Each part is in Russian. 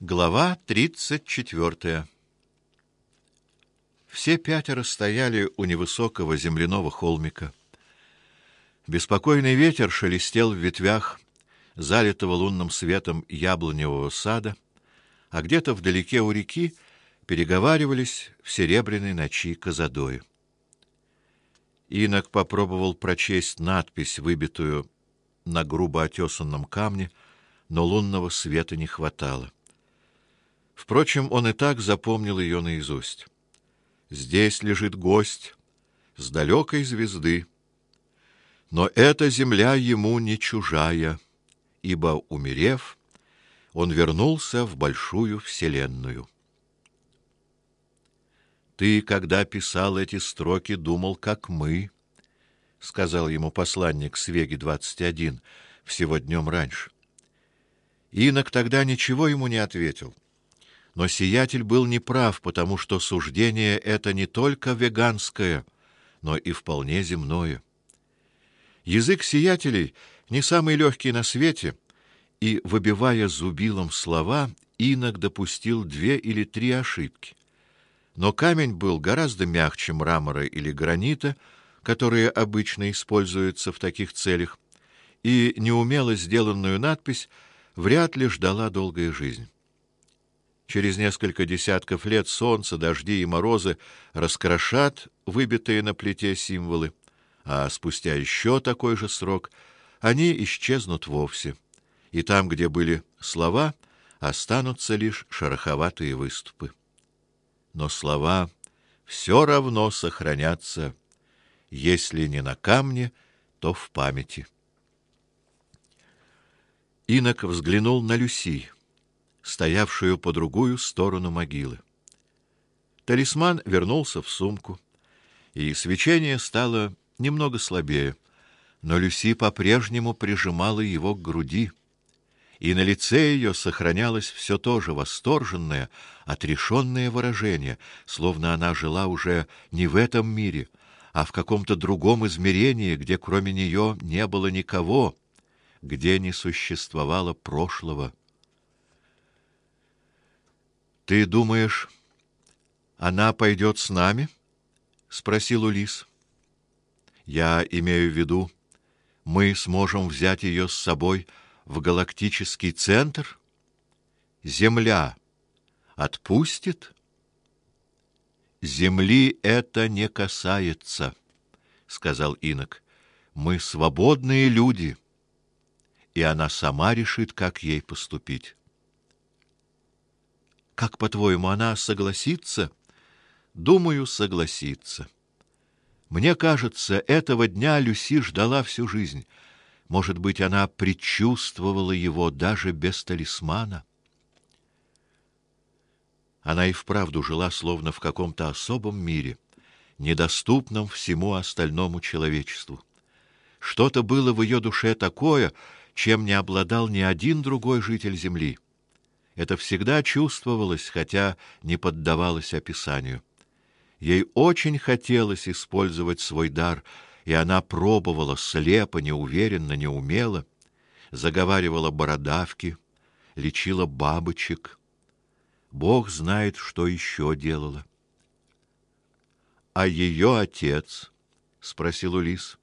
Глава тридцать четвертая. Все пятеро стояли у невысокого земляного холмика. Беспокойный ветер шелестел в ветвях залитого лунным светом яблоневого сада, а где-то вдалеке у реки переговаривались в серебряной ночи козадои. Инок попробовал прочесть надпись, выбитую на грубо отесанном камне, но лунного света не хватало. Впрочем, он и так запомнил ее наизусть. Здесь лежит гость с далекой звезды, но эта земля ему не чужая, ибо, умерев, он вернулся в большую вселенную. Ты, когда писал эти строки, думал, как мы, сказал ему посланник Свеги 21 всего днем раньше. Инок тогда ничего ему не ответил. Но сиятель был неправ, потому что суждение это не только веганское, но и вполне земное. Язык сиятелей не самый легкий на свете, и выбивая зубилом слова, инок допустил две или три ошибки. Но камень был гораздо мягче мрамора или гранита, которые обычно используются в таких целях, и неумело сделанную надпись вряд ли ждала долгая жизнь. Через несколько десятков лет солнце, дожди и морозы раскрошат выбитые на плите символы, а спустя еще такой же срок они исчезнут вовсе. И там, где были слова, останутся лишь шероховатые выступы. Но слова все равно сохранятся, если не на камне, то в памяти. Инок взглянул на Люси стоявшую по другую сторону могилы. Талисман вернулся в сумку, и свечение стало немного слабее, но Люси по-прежнему прижимала его к груди, и на лице ее сохранялось все то же восторженное, отрешенное выражение, словно она жила уже не в этом мире, а в каком-то другом измерении, где кроме нее не было никого, где не существовало прошлого. Ты думаешь, она пойдет с нами? спросил Улис. Я имею в виду, мы сможем взять ее с собой в галактический центр? Земля отпустит? Земли это не касается, сказал Инок. Мы свободные люди, и она сама решит, как ей поступить. Как, по-твоему, она согласится? Думаю, согласится. Мне кажется, этого дня Люси ждала всю жизнь. Может быть, она предчувствовала его даже без талисмана. Она и вправду жила словно в каком-то особом мире, недоступном всему остальному человечеству. Что-то было в ее душе такое, чем не обладал ни один другой житель земли. Это всегда чувствовалось, хотя не поддавалось описанию. Ей очень хотелось использовать свой дар, и она пробовала слепо, неуверенно, неумело, заговаривала бородавки, лечила бабочек. Бог знает, что еще делала. А ее отец, спросил Улис,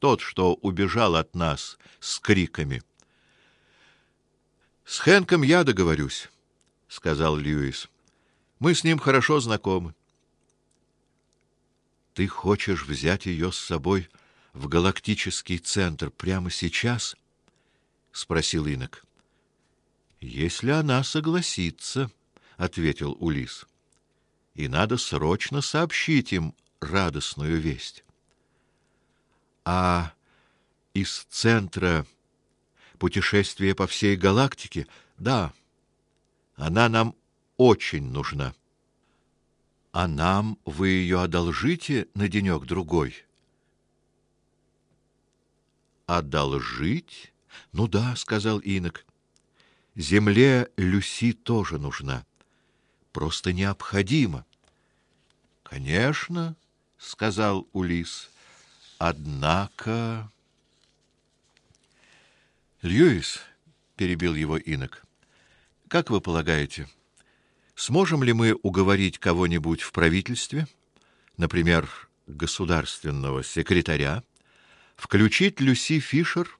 тот, что убежал от нас с криками. С Хэнком я договорюсь, сказал Льюис. Мы с ним хорошо знакомы. Ты хочешь взять ее с собой в галактический центр прямо сейчас? спросил Инок. Если она согласится, ответил Улис. И надо срочно сообщить им радостную весть. А из центра путешествие по всей галактике? Да. Она нам очень нужна. А нам вы ее одолжите на денек другой. Одолжить? Ну да, сказал Инок. Земле Люси тоже нужна. Просто необходимо. Конечно, сказал Улис. Однако Льюис перебил его инок. Как вы полагаете, сможем ли мы уговорить кого-нибудь в правительстве, например, государственного секретаря, включить Люси Фишер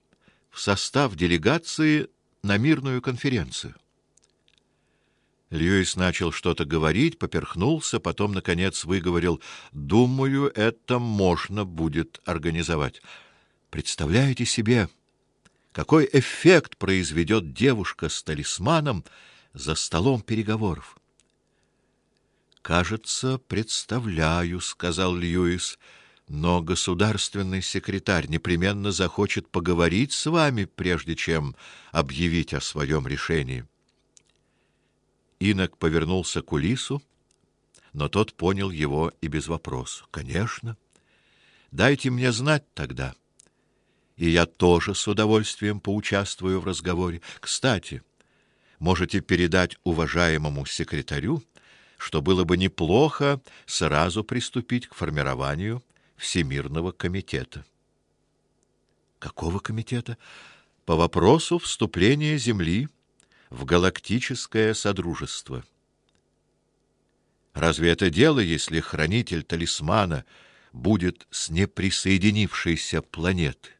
в состав делегации на мирную конференцию? Льюис начал что-то говорить, поперхнулся, потом наконец выговорил: "Думаю, это можно будет организовать. Представляете себе, какой эффект произведет девушка с талисманом за столом переговоров?" "Кажется, представляю", сказал Льюис. "Но государственный секретарь непременно захочет поговорить с вами, прежде чем объявить о своем решении". Инок повернулся к Улису, но тот понял его и без вопроса. Конечно. Дайте мне знать тогда. И я тоже с удовольствием поучаствую в разговоре. Кстати, можете передать уважаемому секретарю, что было бы неплохо сразу приступить к формированию Всемирного комитета. Какого комитета? По вопросу вступления Земли в галактическое содружество. Разве это дело, если хранитель талисмана будет с неприсоединившейся планеты?